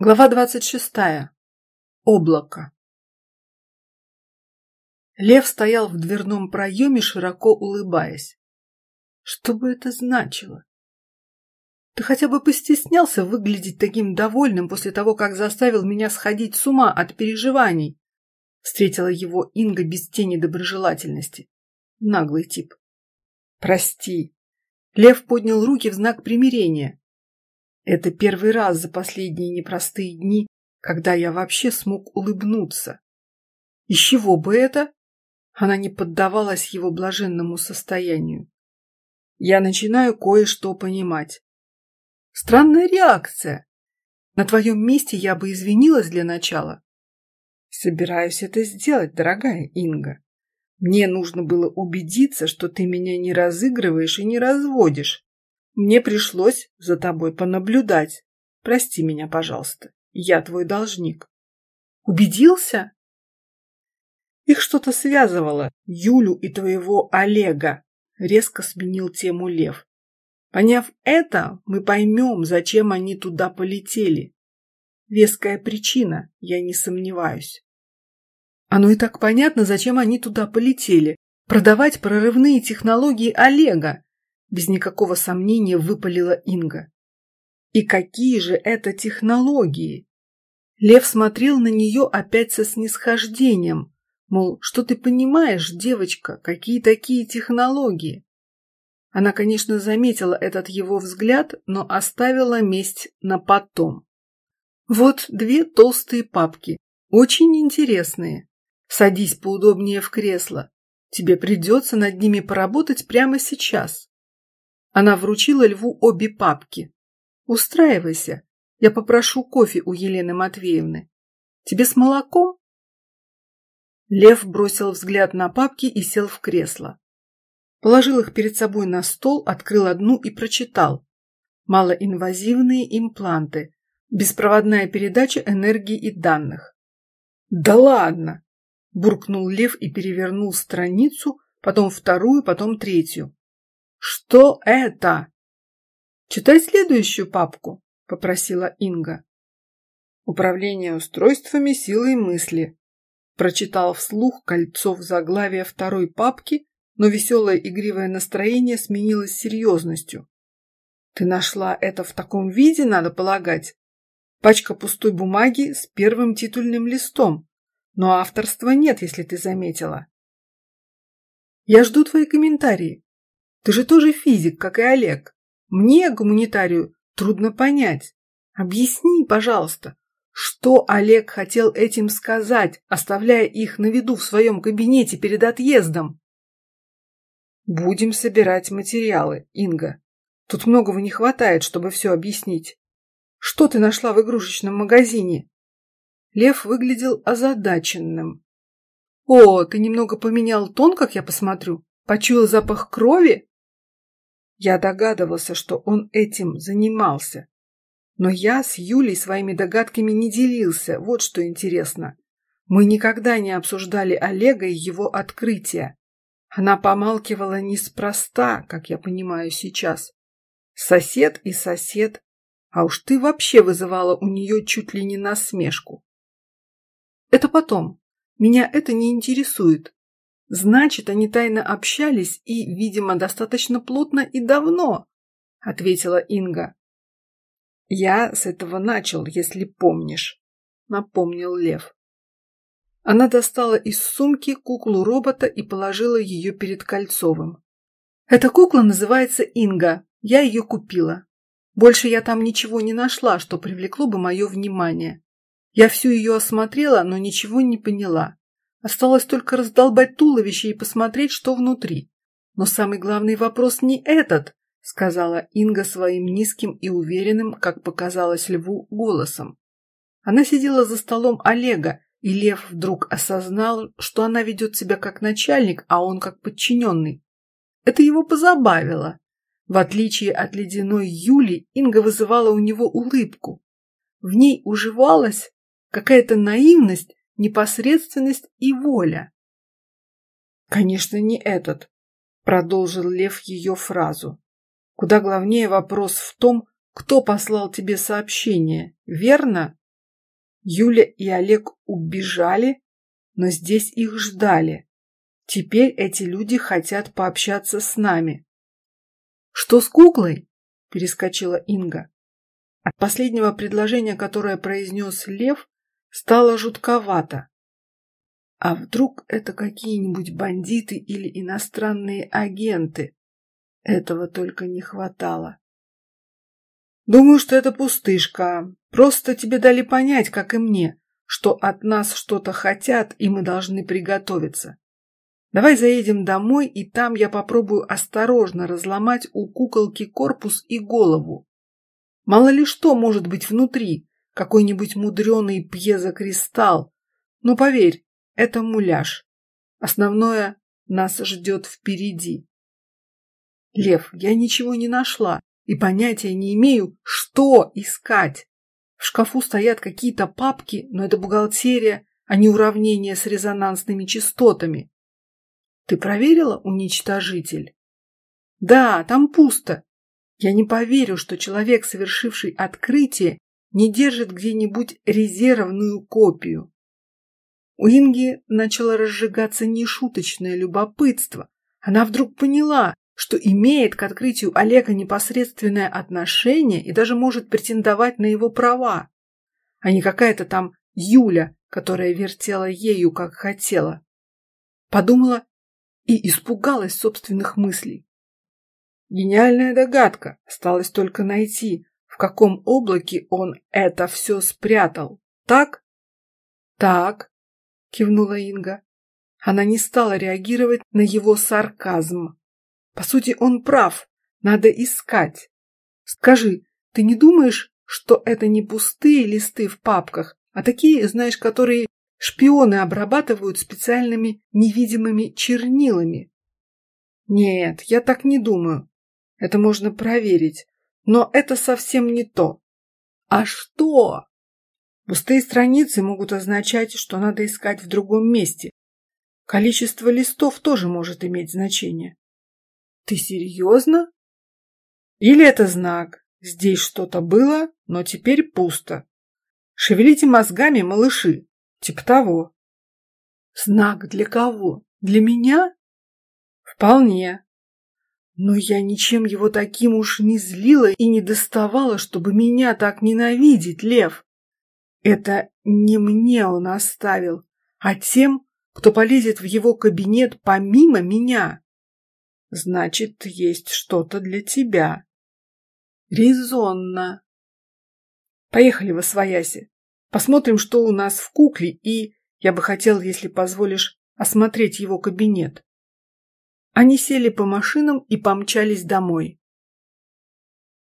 Глава двадцать шестая. Облако. Лев стоял в дверном проеме, широко улыбаясь. Что бы это значило? Ты хотя бы постеснялся выглядеть таким довольным после того, как заставил меня сходить с ума от переживаний? Встретила его Инга без тени доброжелательности. Наглый тип. Прости. Лев поднял руки в знак примирения. Это первый раз за последние непростые дни, когда я вообще смог улыбнуться. И чего бы это? Она не поддавалась его блаженному состоянию. Я начинаю кое-что понимать. Странная реакция. На твоем месте я бы извинилась для начала. Собираюсь это сделать, дорогая Инга. Мне нужно было убедиться, что ты меня не разыгрываешь и не разводишь. Мне пришлось за тобой понаблюдать. Прости меня, пожалуйста. Я твой должник. Убедился? Их что-то связывало, Юлю и твоего Олега. Резко сменил тему Лев. Поняв это, мы поймем, зачем они туда полетели. Веская причина, я не сомневаюсь. Оно и так понятно, зачем они туда полетели. Продавать прорывные технологии Олега. Без никакого сомнения выпалила Инга. И какие же это технологии? Лев смотрел на нее опять со снисхождением. Мол, что ты понимаешь, девочка, какие такие технологии? Она, конечно, заметила этот его взгляд, но оставила месть на потом. Вот две толстые папки, очень интересные. Садись поудобнее в кресло. Тебе придется над ними поработать прямо сейчас. Она вручила льву обе папки. «Устраивайся. Я попрошу кофе у Елены Матвеевны. Тебе с молоком?» Лев бросил взгляд на папки и сел в кресло. Положил их перед собой на стол, открыл одну и прочитал. Малоинвазивные импланты. Беспроводная передача энергии и данных. «Да ладно!» – буркнул Лев и перевернул страницу, потом вторую, потом третью. Что это? Читай следующую папку, попросила Инга. Управление устройствами силой мысли. Прочитал вслух Кольцов заглавие второй папки, но веселое игривое настроение сменилось серьезностью. Ты нашла это в таком виде, надо полагать. Пачка пустой бумаги с первым титульным листом. Но авторства нет, если ты заметила. Я жду твои комментарии. Ты же тоже физик, как и Олег. Мне, гуманитарию, трудно понять. Объясни, пожалуйста, что Олег хотел этим сказать, оставляя их на виду в своем кабинете перед отъездом? Будем собирать материалы, Инга. Тут многого не хватает, чтобы все объяснить. Что ты нашла в игрушечном магазине? Лев выглядел озадаченным. О, ты немного поменял тон, как я посмотрю? Почуял запах крови? Я догадывался, что он этим занимался. Но я с Юлей своими догадками не делился, вот что интересно. Мы никогда не обсуждали Олега и его открытия. Она помалкивала неспроста, как я понимаю сейчас. Сосед и сосед, а уж ты вообще вызывала у нее чуть ли не насмешку. Это потом. Меня это не интересует. Значит, они тайно общались и, видимо, достаточно плотно и давно, ответила Инга. Я с этого начал, если помнишь, напомнил Лев. Она достала из сумки куклу робота и положила ее перед Кольцовым. Эта кукла называется Инга. Я ее купила. Больше я там ничего не нашла, что привлекло бы мое внимание. Я всю ее осмотрела, но ничего не поняла. Осталось только раздолбать туловище и посмотреть, что внутри. Но самый главный вопрос не этот, сказала Инга своим низким и уверенным, как показалось Льву, голосом. Она сидела за столом Олега, и Лев вдруг осознал, что она ведет себя как начальник, а он как подчиненный. Это его позабавило. В отличие от ледяной Юли, Инга вызывала у него улыбку. В ней уживалась какая-то наивность непосредственность и воля. Конечно, не этот, продолжил Лев ее фразу. Куда главнее вопрос в том, кто послал тебе сообщение, верно? Юля и Олег убежали, но здесь их ждали. Теперь эти люди хотят пообщаться с нами. «Что с куклой?» – перескочила Инга. От последнего предложения, которое произнес Лев, стало жутковато. А вдруг это какие-нибудь бандиты или иностранные агенты? Этого только не хватало. Думаю, что это пустышка. Просто тебе дали понять, как и мне, что от нас что-то хотят, и мы должны приготовиться. Давай заедем домой, и там я попробую осторожно разломать у куколки корпус и голову. Мало ли что может быть внутри, какой-нибудь мудреный пьезокристалл. Но поверь, это муляж. Основное нас ждет впереди. Лев, я ничего не нашла и понятия не имею, что искать. В шкафу стоят какие-то папки, но это бухгалтерия, а не уравнение с резонансными частотами. Ты проверила уничтожитель? Да, там пусто. Я не поверю, что человек, совершивший открытие, не держит где-нибудь резервную копию. У Инги начало разжигаться нешуточное любопытство. Она вдруг поняла, что имеет к открытию Олега непосредственное отношение и даже может претендовать на его права, а не какая-то там Юля, которая вертела ею, как хотела. Подумала и испугалась собственных мыслей. Гениальная догадка, осталось только найти, каком облаке он это все спрятал. Так? Так, — кивнула Инга. Она не стала реагировать на его сарказм. По сути, он прав. Надо искать. Скажи, ты не думаешь, что это не пустые листы в папках, а такие, знаешь, которые шпионы обрабатывают специальными невидимыми чернилами? Нет, я так не думаю. Это можно проверить. Но это совсем не то. А что? Пустые страницы могут означать, что надо искать в другом месте. Количество листов тоже может иметь значение. Ты серьезно? Или это знак? Здесь что-то было, но теперь пусто. Шевелите мозгами, малыши. Типа того. Знак для кого? Для меня? Вполне. Но я ничем его таким уж не злила и не доставала, чтобы меня так ненавидеть, Лев. Это не мне он оставил, а тем, кто полезет в его кабинет помимо меня. Значит, есть что-то для тебя. Резонно. Поехали во свояси. Посмотрим, что у нас в кукле, и я бы хотел, если позволишь, осмотреть его кабинет. Они сели по машинам и помчались домой.